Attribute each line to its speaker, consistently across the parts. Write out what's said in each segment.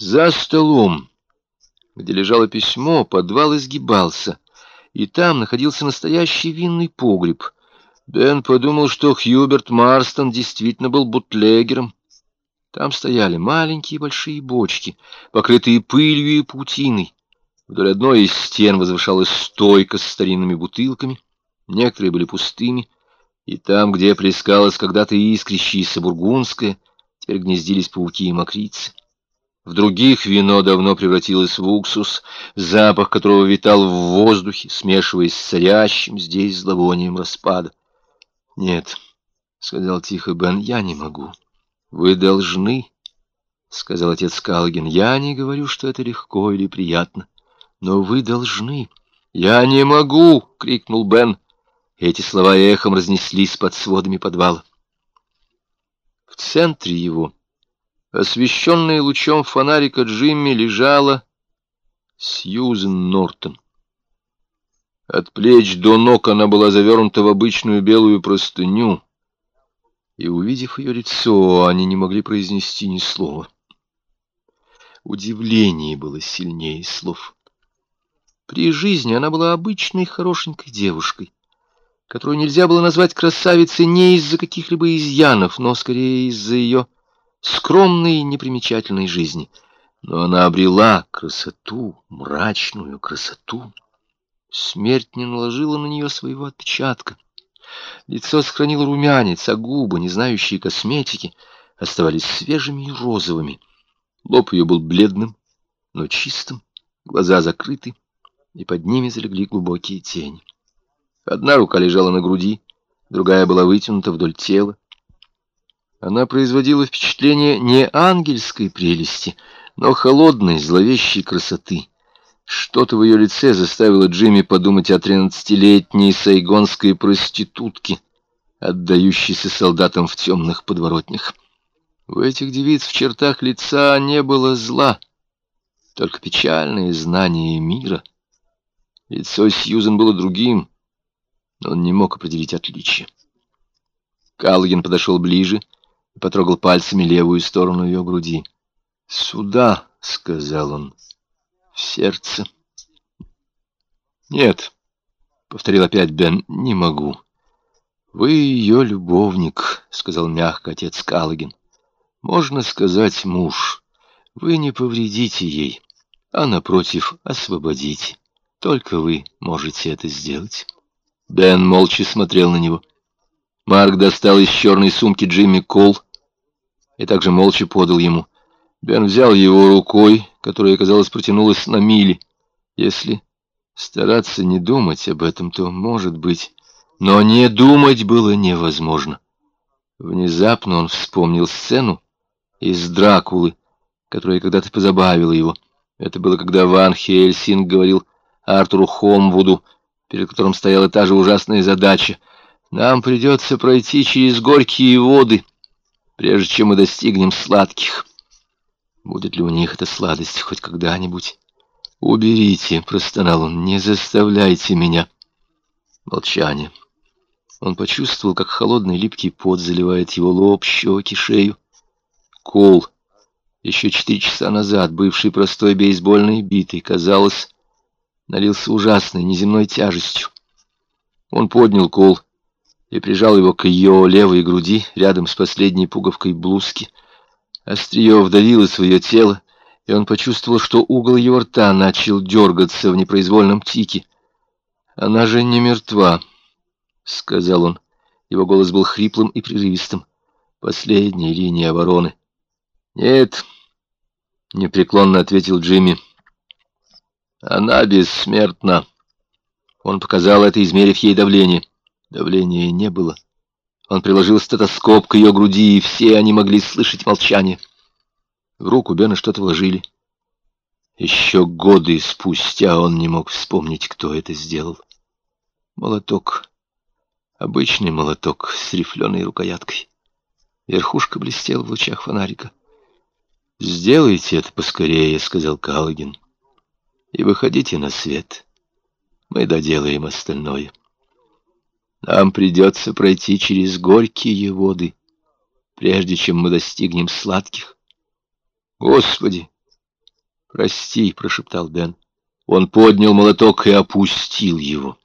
Speaker 1: За столом, где лежало письмо, подвал изгибался, и там находился настоящий винный погреб. Бен подумал, что Хьюберт Марстон действительно был бутлегером. Там стояли маленькие большие бочки, покрытые пылью и паутиной. Вдоль одной из стен возвышалась стойка с старинными бутылками, некоторые были пустыми, и там, где плескалась когда-то искрящаяся бургундская, теперь гнездились пауки и мокрицы. В других вино давно превратилось в уксус, запах которого витал в воздухе, смешиваясь с царящим здесь зловонием распада. «Нет», — сказал тихо Бен, — «я не могу». «Вы должны», — сказал отец Калгин. «Я не говорю, что это легко или приятно, но вы должны». «Я не могу!» — крикнул Бен. Эти слова эхом разнеслись под сводами подвала. В центре его, освещенная лучом фонарика Джимми, лежала Сьюзен Нортон. От плеч до ног она была завернута в обычную белую простыню, и, увидев ее лицо, они не могли произнести ни слова. Удивление было сильнее слов. При жизни она была обычной хорошенькой девушкой, которую нельзя было назвать красавицей не из-за каких-либо изъянов, но скорее из-за ее скромной и непримечательной жизни. Но она обрела красоту, мрачную красоту. Смерть не наложила на нее своего отпечатка. Лицо сохранило румянец, а губы, не знающие косметики, оставались свежими и розовыми. Лоб ее был бледным, но чистым, глаза закрыты, и под ними залегли глубокие тени. Одна рука лежала на груди, другая была вытянута вдоль тела. Она производила впечатление не ангельской прелести, но холодной, зловещей красоты. Что-то в ее лице заставило Джимми подумать о тринадцатилетней сайгонской проститутке, отдающейся солдатам в темных подворотнях. В этих девиц в чертах лица не было зла, только печальное знание мира. Лицо Сьюзен было другим, но он не мог определить отличия. Каллоген подошел ближе и потрогал пальцами левую сторону ее груди. «Сюда», — сказал он, — в сердце. «Нет», — повторил опять Бен, — «не могу». «Вы ее любовник», — сказал мягко отец Каллоген. «Можно сказать, муж. Вы не повредите ей, а, напротив, освободите. Только вы можете это сделать». Бен молча смотрел на него. Марк достал из черной сумки Джимми Кол и также молча подал ему. Бен взял его рукой, которая, казалось, протянулась на мили. Если стараться не думать об этом, то, может быть... Но не думать было невозможно. Внезапно он вспомнил сцену из «Дракулы», которая когда-то позабавила его. Это было, когда Ван Хельсинг говорил Артуру Хомвуду, перед которым стояла та же ужасная задача. «Нам придется пройти через горькие воды, прежде чем мы достигнем сладких». Будет ли у них эта сладость хоть когда-нибудь? «Уберите!» — простонал он. «Не заставляйте меня!» Молчание. Он почувствовал, как холодный липкий пот заливает его лоб, щеки, шею. Кол, еще четыре часа назад бывший простой бейсбольной битой, казалось, налился ужасной неземной тяжестью. Он поднял кол и прижал его к ее левой груди, рядом с последней пуговкой блузки — Острие вдавило свое тело, и он почувствовал, что угол его рта начал дергаться в непроизвольном тике. «Она же не мертва», — сказал он. Его голос был хриплым и прерывистым. «Последняя линия обороны». «Нет», — непреклонно ответил Джимми. «Она бессмертна». Он показал это, измерив ей давление. Давления не было. Он приложил стетоскоп к ее груди, и все они могли слышать молчание. В руку Бена что-то вложили. Еще годы спустя он не мог вспомнить, кто это сделал. Молоток. Обычный молоток с рифленой рукояткой. Верхушка блестела в лучах фонарика. «Сделайте это поскорее», — сказал Каллоген. «И выходите на свет. Мы доделаем остальное». Нам придется пройти через горькие воды, прежде чем мы достигнем сладких. Господи, «Прости», — прошептал Бен. Он поднял молоток и опустил его.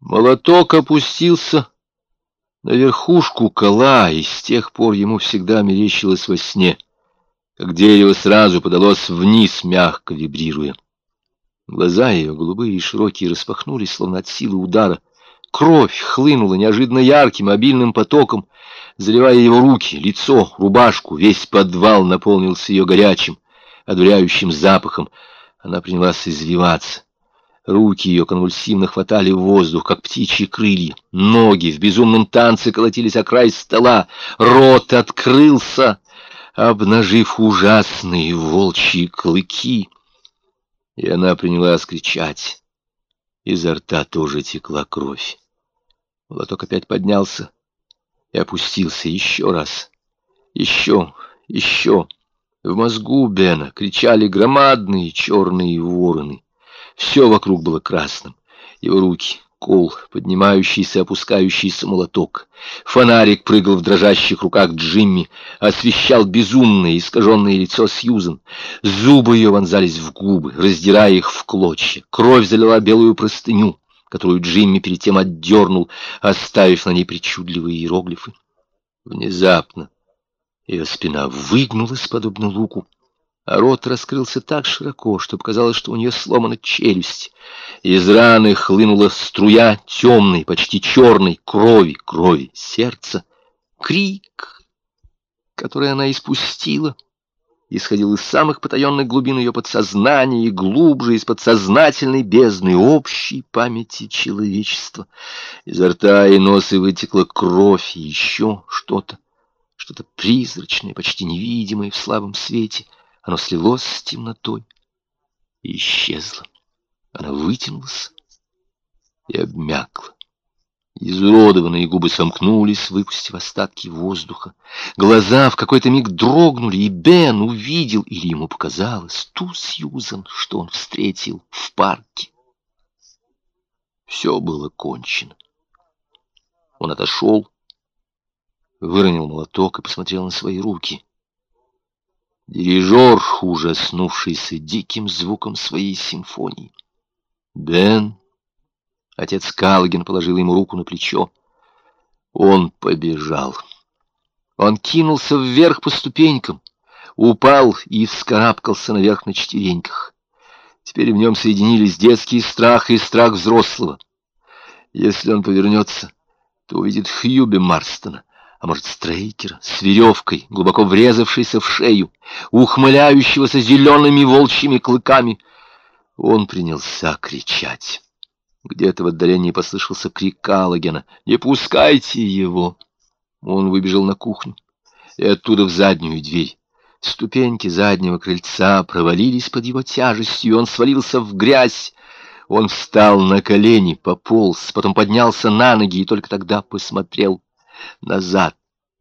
Speaker 1: Молоток опустился на верхушку кола, и с тех пор ему всегда мерещилось во сне, как дерево сразу подалось вниз, мягко вибрируя. Глаза ее, голубые и широкие, распахнулись, словно от силы удара. Кровь хлынула неожиданно ярким, обильным потоком, заливая его руки, лицо, рубашку. Весь подвал наполнился ее горячим, одуряющим запахом. Она принялась извиваться. Руки ее конвульсивно хватали в воздух, как птичьи крылья. Ноги в безумном танце колотились о край стола. Рот открылся, обнажив ужасные волчьи клыки. И она принялась кричать. Изо рта тоже текла кровь. Молоток опять поднялся и опустился еще раз. Еще, еще. В мозгу Бена кричали громадные черные вороны. Все вокруг было красным. Его руки, кол, поднимающийся, опускающийся молоток. Фонарик прыгал в дрожащих руках Джимми, освещал безумное, искаженное лицо Сьюзен. Зубы ее вонзались в губы, раздирая их в клочья. Кровь залила белую простыню, которую Джимми перед тем отдернул, оставив на ней причудливые иероглифы. Внезапно ее спина выгнулась, подобно луку, а рот раскрылся так широко, что показалось, что у нее сломана челюсть. Из раны хлынула струя темной, почти черной крови, крови сердца. Крик, который она испустила, исходил из самых потаенных глубин ее подсознания и глубже из подсознательной бездны общей памяти человечества. Изо рта и носа вытекла кровь и еще что-то, что-то призрачное, почти невидимое в слабом свете — оно слилось с темнотой и исчезло. Она вытянулась и обмякла. Изуродованные губы сомкнулись, выпустив остатки воздуха. Глаза в какой-то миг дрогнули, и Бен увидел, или ему показалось, ту Сьюзан, что он встретил в парке. Все было кончено. Он отошел, выронил молоток и посмотрел на свои руки. Дирижер, ужаснувшийся диким звуком своей симфонии. Бен, отец Каллоген, положил ему руку на плечо. Он побежал. Он кинулся вверх по ступенькам, упал и вскарабкался наверх на четвереньках. Теперь в нем соединились детский страх и страх взрослого. Если он повернется, то увидит Хьюби Марстона а может, Стрейкера, с веревкой, глубоко врезавшейся в шею, ухмыляющегося зелеными волчьими клыками. Он принялся кричать. Где-то в отдалении послышался крик Каллогена. «Не пускайте его!» Он выбежал на кухню и оттуда в заднюю дверь. Ступеньки заднего крыльца провалились под его тяжестью, и он свалился в грязь. Он встал на колени, пополз, потом поднялся на ноги и только тогда посмотрел назад.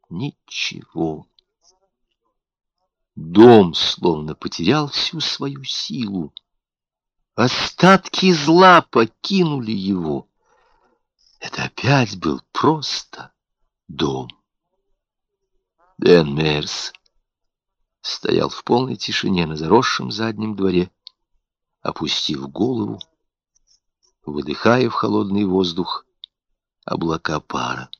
Speaker 1: Ничего. Дом словно потерял всю свою силу. Остатки зла покинули его. Это опять был просто дом. Бен Мерс стоял в полной тишине на заросшем заднем дворе, опустив голову, выдыхая в холодный воздух облака пара.